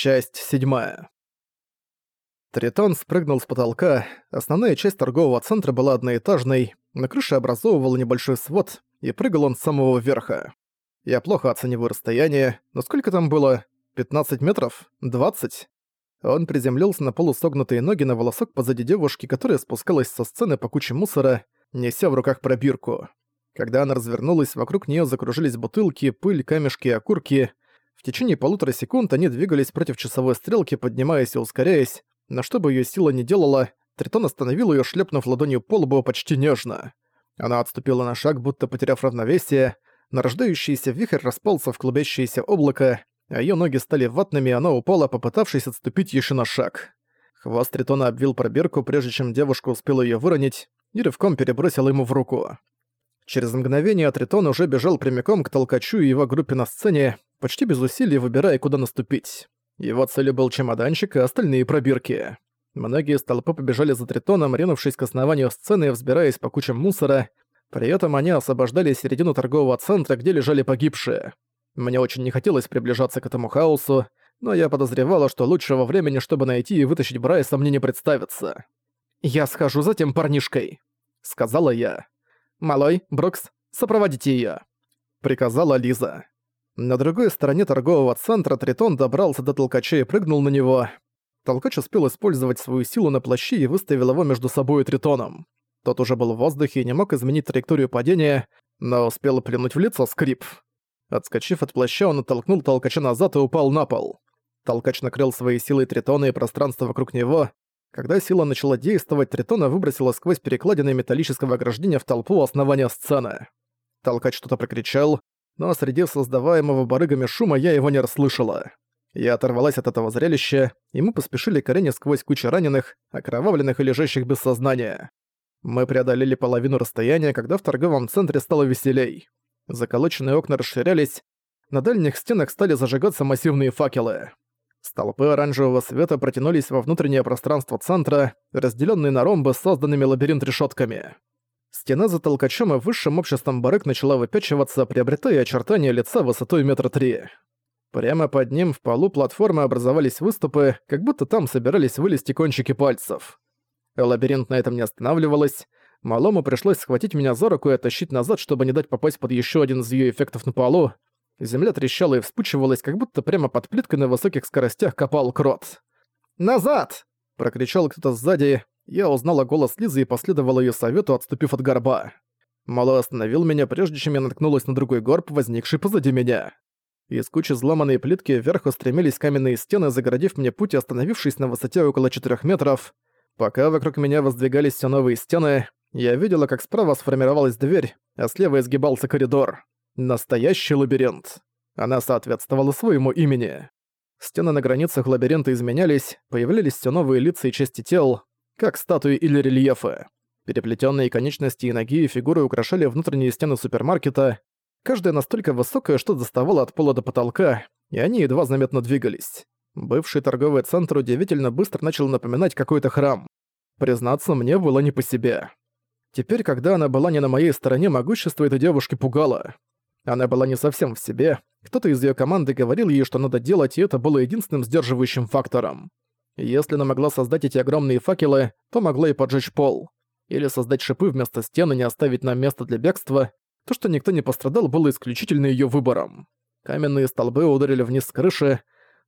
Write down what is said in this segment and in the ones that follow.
Часть седьмая. Тритон спрыгнул с потолка, основная часть торгового центра была одноэтажной, на крыше образовывал небольшой свод, и прыгал он с самого верха. Я плохо оцениваю расстояние, но сколько там было? 15 метров? 20? Он приземлился на полусогнутые ноги на волосок позади девушки, которая спускалась со сцены по куче мусора, неся в руках пробирку. Когда она развернулась, вокруг нее закружились бутылки, пыль, камешки и окурки — в течение полутора секунд они двигались против часовой стрелки, поднимаясь и ускоряясь, но что бы её сила не делала, Тритон остановил её, шлепнув ладонью по лбу почти нежно. Она отступила на шаг, будто потеряв равновесие, нарождающийся вихрь распался в клубящееся облако, а её ноги стали ватными, и она упала, попытавшись отступить ещё на шаг. Хвост Тритона обвил пробирку, прежде чем девушка успела её выронить, и рывком перебросила ему в руку. Через мгновение Тритон уже бежал прямиком к толкачу и его группе на сцене, почти без усилий выбирая, куда наступить. Его целью был чемоданчик и остальные пробирки. Многие из толпы побежали за Тритоном, ринувшись к основанию сцены и взбираясь по кучам мусора. При этом они освобождали середину торгового центра, где лежали погибшие. Мне очень не хотелось приближаться к этому хаосу, но я подозревала, что лучшего времени, чтобы найти и вытащить Брайса, мне не представится. «Я схожу за тем парнишкой», — сказала я. «Малой, Брукс, сопроводите её», — приказала Лиза. На другой стороне торгового центра Тритон добрался до толкача и прыгнул на него. Толкач успел использовать свою силу на плаще и выставил его между собой и Тритоном. Тот уже был в воздухе и не мог изменить траекторию падения, но успел плюнуть в лицо скрип. Отскочив от плаща, он оттолкнул толкача назад и упал на пол. Толкач накрыл своей силой Тритона и пространство вокруг него. Когда сила начала действовать, Тритона выбросила сквозь перекладины металлического ограждения в толпу основания сцены. Толкач что-то прокричал, но среди создаваемого барыгами шума я его не расслышала. Я оторвалась от этого зрелища, и мы поспешили к арене сквозь кучу раненых, окровавленных и лежащих без сознания. Мы преодолели половину расстояния, когда в торговом центре стало веселей. Заколоченные окна расширялись, на дальних стенах стали зажигаться массивные факелы. Столпы оранжевого света протянулись во внутреннее пространство центра, разделенные на ромбы созданными лабиринт-решетками. Стена за толкачом и высшим обществом барык начала выпячиваться, приобретая очертания лица высотой метра три. Прямо под ним в полу платформы образовались выступы, как будто там собирались вылезти кончики пальцев. Лабиринт на этом не останавливалась. Малому пришлось схватить меня за руку и оттащить назад, чтобы не дать попасть под еще один из ее эффектов на полу. Земля трещала и вспучивалась, как будто прямо под плиткой на высоких скоростях копал крот. «Назад!» — прокричал кто-то сзади, я узнала голос Лизы и последовала ее совету, отступив от горба. Мало остановил меня, прежде чем я наткнулась на другой горб, возникший позади меня. Из кучи взломанной плитки вверх устремились каменные стены, загородив мне путь и остановившись на высоте около 4 метров. Пока вокруг меня воздвигались все новые стены, я видела, как справа сформировалась дверь, а слева изгибался коридор. Настоящий лабиринт. Она соответствовала своему имени. Стены на границах лабиринта изменялись, появлялись все новые лица и части тел, как статуи или рельефы. Переплетенные конечности и ноги и фигуры украшали внутренние стены супермаркета, каждая настолько высокая, что доставала от пола до потолка, и они едва заметно двигались. Бывший торговый центр удивительно быстро начал напоминать какой-то храм. Признаться, мне было не по себе. Теперь, когда она была не на моей стороне, могущество этой девушки пугало. Она была не совсем в себе, кто-то из ее команды говорил ей, что надо делать, и это было единственным сдерживающим фактором. Если она могла создать эти огромные факелы, то могла и поджечь пол. Или создать шипы вместо стены, не оставить нам место для бегства. То, что никто не пострадал, было исключительно её выбором. Каменные столбы ударили вниз с крыши.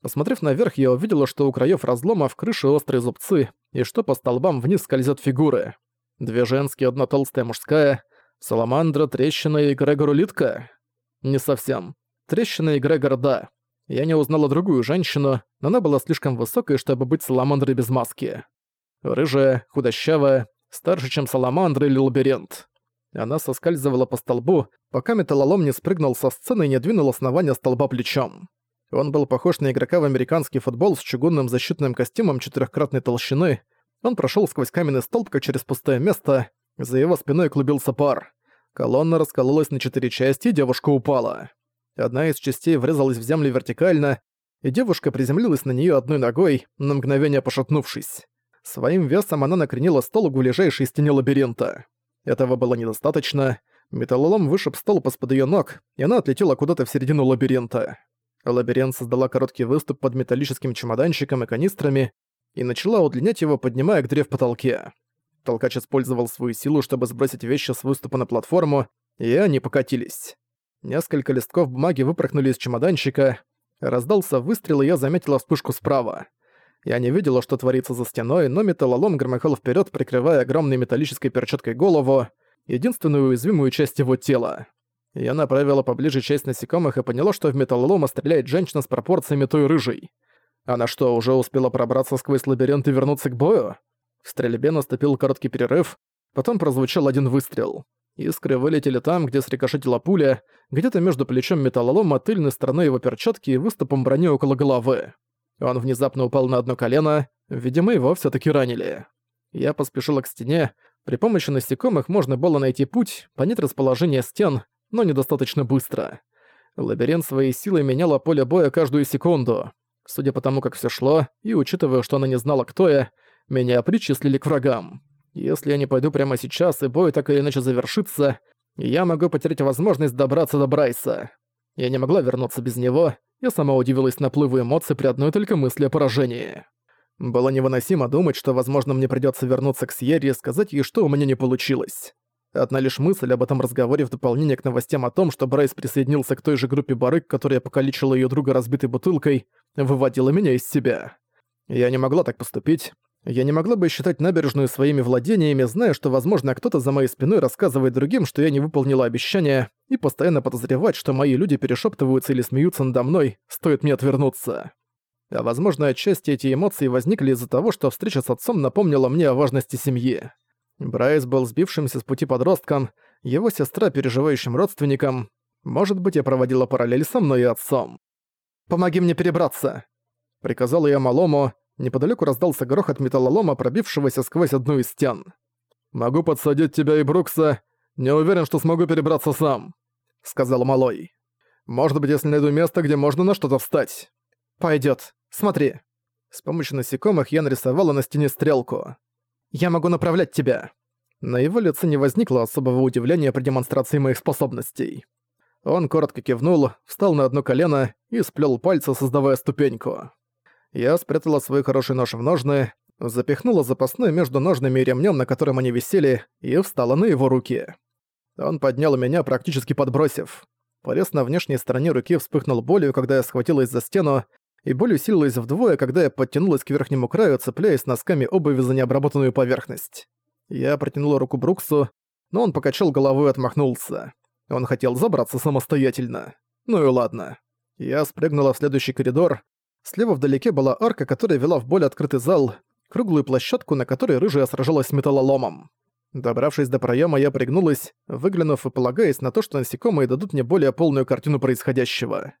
Посмотрев наверх, я увидела, что у краев разлома в крыше острые зубцы, и что по столбам вниз скользят фигуры. Две женские, одна толстая мужская. Саламандра, трещина и Грегор улитка? Не совсем. Трещина и Грегор, да. Я не узнала другую женщину, но она была слишком высокой, чтобы быть саламандрой без маски. Рыжая, худощавая, старше, чем саламандра или лабиринт. Она соскальзывала по столбу, пока металлолом не спрыгнул со сцены и не двинул основание столба плечом. Он был похож на игрока в американский футбол с чугунным защитным костюмом четырехкратной толщины. Он прошел сквозь каменный столб, как через пустое место. За его спиной клубился пар. Колонна раскололась на четыре части, и девушка упала. Одна из частей врезалась в землю вертикально, и девушка приземлилась на нее одной ногой, на мгновение пошатнувшись. Своим весом она накренила стол к ближайшей стене лабиринта. Этого было недостаточно. Металлолом вышиб стол из-под её ног, и она отлетела куда-то в середину лабиринта. Лабиринт создала короткий выступ под металлическим чемоданчиком и канистрами и начала удлинять его, поднимая к дыре в потолке. Толкач использовал свою силу, чтобы сбросить вещи с выступа на платформу, и они покатились. Несколько листков бумаги выпорхнули из чемоданчика. Раздался выстрел, и я заметила вспышку справа. Я не видела, что творится за стеной, но металлолом громыхал вперед, прикрывая огромной металлической перчаткой голову, единственную уязвимую часть его тела. Я направила поближе часть насекомых и поняла, что в металлолома стреляет женщина с пропорциями той рыжей. Она что, уже успела пробраться сквозь лабиринт и вернуться к бою? В стрельбе наступил короткий перерыв, потом прозвучал один выстрел. Искры вылетели там, где срикошетила пуля, где-то между плечом металлолома, тыльной стороной его перчатки и выступом брони около головы. Он внезапно упал на одно колено, видимо, его все таки ранили. Я поспешила к стене, при помощи насекомых можно было найти путь, понять расположение стен, но недостаточно быстро. Лабиринт своей силой меняла поле боя каждую секунду. Судя по тому, как все шло, и учитывая, что она не знала, кто я, меня причислили к врагам. Если я не пойду прямо сейчас, и бой так или иначе завершится, я могу потерять возможность добраться до Брайса. Я не могла вернуться без него, я сама удивилась наплыву эмоций при одной только мысли о поражении. Было невыносимо думать, что, возможно, мне придётся вернуться к Сьерре и сказать ей, что у меня не получилось. Одна лишь мысль об этом разговоре в дополнение к новостям о том, что Брайс присоединился к той же группе барык, которая покалечила её друга разбитой бутылкой, выводила меня из себя. Я не могла так поступить. Я не могла бы считать набережную своими владениями, зная, что, возможно, кто-то за моей спиной рассказывает другим, что я не выполнила обещание, и постоянно подозревать, что мои люди перешептываются или смеются надо мной, стоит мне отвернуться. А возможно, отчасти эти эмоции возникли из-за того, что встреча с отцом напомнила мне о важности семьи. Брайс был сбившимся с пути подростком, его сестра переживающим родственником. Может быть, я проводила параллель со мной и отцом. «Помоги мне перебраться!» Приказала я малому, неподалеку раздался грохот металлолома, пробившегося сквозь одну из стен. «Могу подсадить тебя и Брукса, не уверен, что смогу перебраться сам», — сказал малой. «Может быть, если найду место, где можно на что-то встать». «Пойдёт. Смотри». С помощью насекомых я нарисовала на стене стрелку. «Я могу направлять тебя». На его лице не возникло особого удивления при демонстрации моих способностей. Он коротко кивнул, встал на одно колено и сплел пальцы, создавая ступеньку. Я спрятала свой хороший нож в ножны, запихнула запасной между ножными и ремнем, на котором они висели, и встала на его руки. Он поднял меня, практически подбросив. Порез на внешней стороне руки вспыхнул болью, когда я схватилась за стену, и боль усилилась вдвое, когда я подтянулась к верхнему краю, цепляясь носками обуви за необработанную поверхность. Я протянула руку Бруксу, но он покачал головой и отмахнулся. Он хотел забраться самостоятельно. Ну и ладно. Я спрыгнула в следующий коридор. Слева вдалеке была арка, которая вела в более открытый зал, круглую площадку, на которой рыжая сражалась с металлоломом. Добравшись до проема, я пригнулась, выглянув и полагаясь на то, что насекомые дадут мне более полную картину происходящего.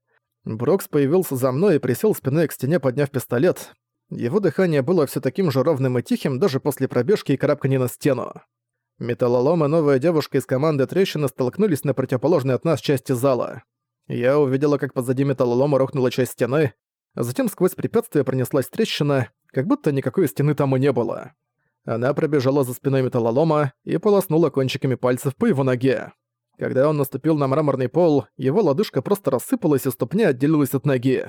Брокс появился за мной и присел спиной к стене, подняв пистолет. Его дыхание было все таким же ровным и тихим даже после пробежки и карабкания на стену. Металлолом и новая девушка из команды трещины столкнулись на противоположной от нас части зала. Я увидела, как позади металлолома рухнула часть стены, затем сквозь препятствие пронеслась трещина, как будто никакой стены там и не было. Она пробежала за спиной металлолома и полоснула кончиками пальцев по его ноге. Когда он наступил на мраморный пол, его лодыжка просто рассыпалась и ступня отделилась от ноги.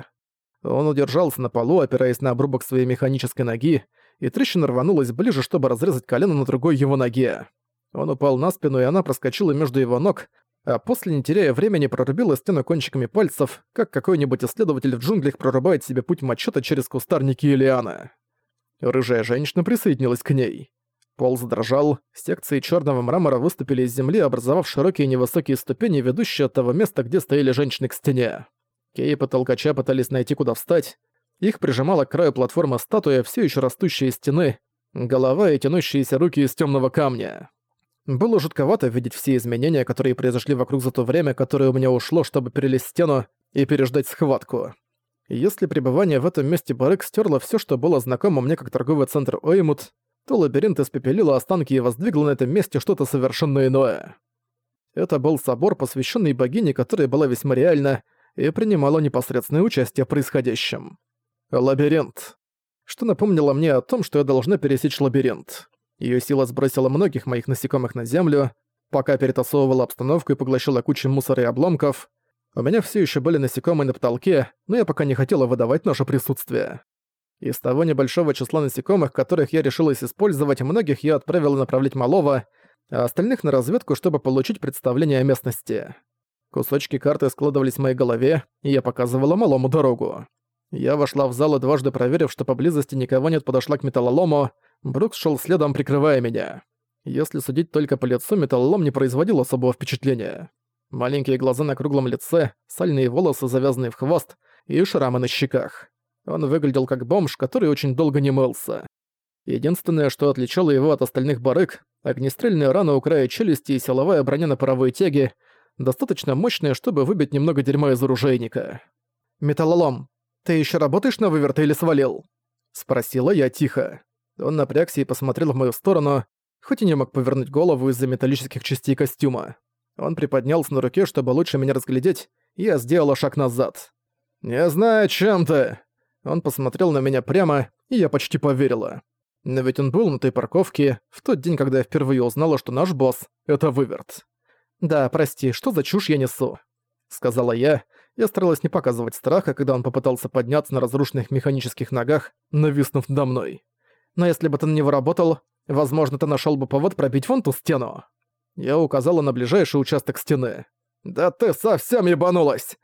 Он удержался на полу, опираясь на обрубок своей механической ноги, и трещина рванулась ближе, чтобы разрезать колено на другой его ноге. Он упал на спину, и она проскочила между его ног, а после, не теряя времени, прорубила стену кончиками пальцев, как какой-нибудь исследователь в джунглях прорубает себе путь мачете через кустарники и лианы. Рыжая женщина присоединилась к ней. Пол задрожал, секции черного мрамора выступили из земли, образовав широкие невысокие ступени, ведущие от того места, где стояли женщины к стене. Кейп и толкача пытались найти, куда встать. Их прижимала к краю платформы статуя, все еще растущая из стены, голова и тянущиеся руки из темного камня. Было жутковато видеть все изменения, которые произошли вокруг за то время, которое у меня ушло, чтобы перелезть стену и переждать схватку. Если пребывание в этом месте Барык стерло все, что было знакомо мне как торговый центр Оймут, то лабиринт испепелил останки и воздвигло на этом месте что-то совершенно иное. Это был собор, посвященный богине, которая была весьма реальна и принимала непосредственное участие в происходящем. Лабиринт. Что напомнило мне о том, что я должна пересечь лабиринт. Ее сила сбросила многих моих насекомых на землю, пока перетасовывала обстановку и поглощала кучу мусора и обломков. У меня все еще были насекомые на потолке, но я пока не хотела выдавать наше присутствие. Из того небольшого числа насекомых, которых я решилась использовать, многих я отправила направлять малого, а остальных на разведку, чтобы получить представление о местности. Кусочки карты складывались в моей голове, и я показывала малому дорогу. Я вошла в зал и дважды проверив, что поблизости никого нет, подошла к металлолому. Брукс шел следом, прикрывая меня. Если судить только по лицу, металлолом не производил особого впечатления. Маленькие глаза на круглом лице, сальные волосы, завязанные в хвост, и шрамы на щеках. Он выглядел как бомж, который очень долго не мылся. Единственное, что отличало его от остальных барыг, огнестрельная рана у края челюсти и силовая броня на паровой тяге, достаточно мощная, чтобы выбить немного дерьма из оружейника. «Металлолом, ты еще работаешь на выверты или свалил?» Спросила я тихо. Он напрягся и посмотрел в мою сторону, хоть и не мог повернуть голову из-за металлических частей костюма. Он приподнялся на руке, чтобы лучше меня разглядеть, и я сделала шаг назад. «Не знаю, чем ты!» Он посмотрел на меня прямо, и я почти поверила. Но ведь он был на той парковке в тот день, когда я впервые узнала, что наш босс — это Выверт. «Да, прости, что за чушь я несу?» — сказала я. Я старалась не показывать страха, когда он попытался подняться на разрушенных механических ногах, нависнув надо мной. «Но если бы ты не выработал, возможно, ты нашел бы повод пробить вон ту стену». Я указала на ближайший участок стены. «Да ты совсем ебанулась!»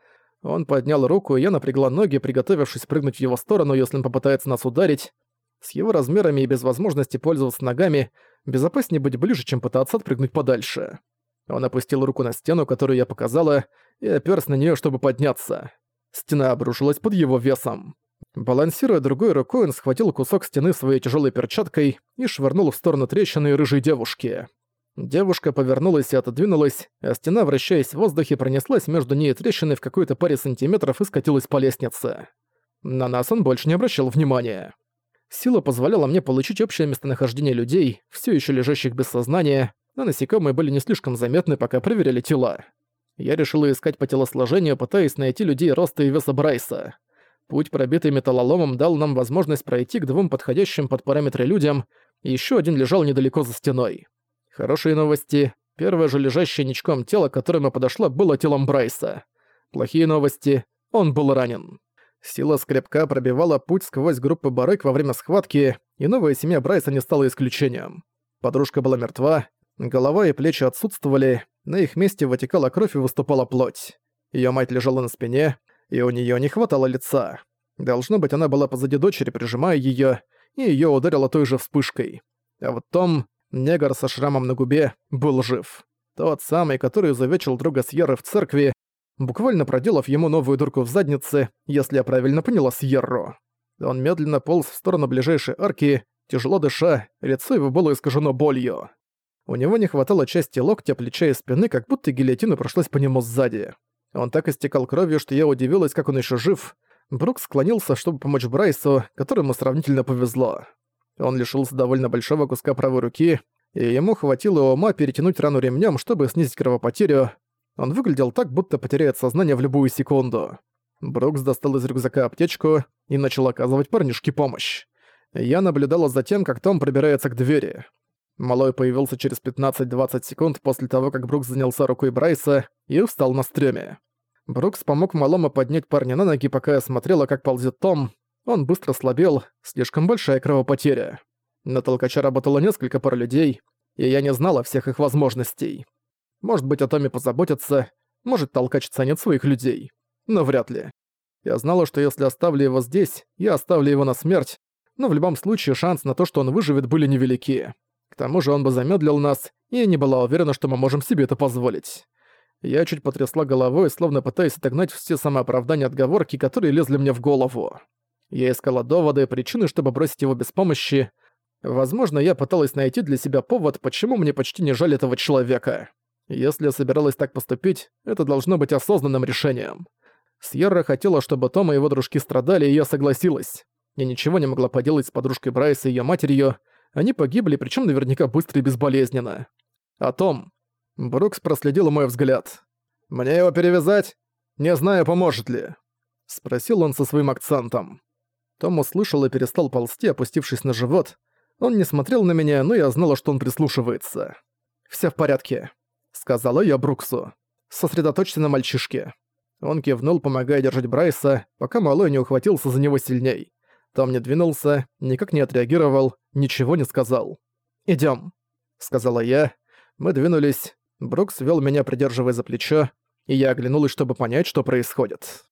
Он поднял руку, и я напрягла ноги, приготовившись прыгнуть в его сторону, если он попытается нас ударить. С его размерами и без возможности пользоваться ногами, безопаснее быть ближе, чем пытаться отпрыгнуть подальше. Он опустил руку на стену, которую я показала, и опёрся на неё, чтобы подняться. Стена обрушилась под его весом. Балансируя другой рукой, он схватил кусок стены своей тяжелой перчаткой и швырнул в сторону трещины рыжей девушки. Девушка повернулась и отодвинулась, а стена, вращаясь в воздухе, пронеслась между ней и трещиной в какой-то паре сантиметров и скатилась по лестнице. На нас он больше не обращал внимания. Сила позволяла мне получить общее местонахождение людей, все еще лежащих без сознания, но насекомые были не слишком заметны, пока проверяли тела. Я решила искать по телосложению, пытаясь найти людей роста и веса Брайса. Путь, пробитый металлоломом, дал нам возможность пройти к двум подходящим под параметры людям, и ещё один лежал недалеко за стеной. Хорошие новости. Первое же лежащее ничком тело, к которому подошла, было телом Брайса. Плохие новости. Он был ранен. Сила скрепка пробивала путь сквозь группы барык во время схватки, и новая семья Брайса не стала исключением. Подружка была мертва, голова и плечи отсутствовали, на их месте вытекала кровь и выступала плоть. Её мать лежала на спине, и у неё не хватало лица. Должно быть, она была позади дочери, прижимая её, и её ударило той же вспышкой. А вот Том, негр со шрамом на губе, был жив. Тот самый, который изувечил друга Сьерры в церкви, буквально проделав ему новую дырку в заднице, если я правильно поняла Сьерру. Он медленно полз в сторону ближайшей арки, тяжело дыша, лицо его было искажено болью. У него не хватало части локтя, плеча и спины, как будто гильотина прошлась по нему сзади. Он так истекал кровью, что я удивилась, как он еще жив. Брук склонился, чтобы помочь Брайсу, которому сравнительно повезло. Он лишился довольно большого куска правой руки, и ему хватило ума перетянуть рану ремнем, чтобы снизить кровопотерю. Он выглядел так, будто потеряет сознание в любую секунду. Брукс достал из рюкзака аптечку и начал оказывать парнишке помощь. Я наблюдала за тем, как Том пробирается к двери. Малой появился через 15-20 секунд после того, как Брукс занялся рукой Брайса и встал на стреме. Брукс помог малому поднять парня на ноги, пока я смотрела, как ползет Том. Он быстро слабел, слишком большая кровопотеря. На толкача работало несколько пар людей, и я не знала всех их возможностей. Может быть, о Томе позаботятся, может, толкач ценит своих людей. Но вряд ли. Я знала, что если оставлю его здесь, я оставлю его на смерть, но в любом случае шанс на то, что он выживет, были невелики. К тому же он бы замедлил нас, и я не была уверена, что мы можем себе это позволить. Я чуть потрясла головой, словно пытаясь отогнать все самооправдания отговорки, которые лезли мне в голову. Я искала доводы и причины, чтобы бросить его без помощи. Возможно, я пыталась найти для себя повод, почему мне почти не жаль этого человека. Если я собиралась так поступить, это должно быть осознанным решением. Сьерра хотела, чтобы Том и его дружки страдали, и я согласилась. Я ничего не могла поделать с подружкой Брайса и её матерью, они погибли, причем наверняка быстро и безболезненно. О том. Брукс проследил мой взгляд. «Мне его перевязать? Не знаю, поможет ли». Спросил он со своим акцентом. Том услышал и перестал ползти, опустившись на живот. Он не смотрел на меня, но я знала, что он прислушивается. «Всё в порядке», — сказала я Бруксу. «Сосредоточься на мальчишке». Он кивнул, помогая держать Брайса, пока малой не ухватился за него сильней. Том не двинулся, никак не отреагировал, ничего не сказал. «Идём», — сказала я. Мы двинулись. Брукс вел меня, придерживая за плечо, и я оглянулась, чтобы понять, что происходит.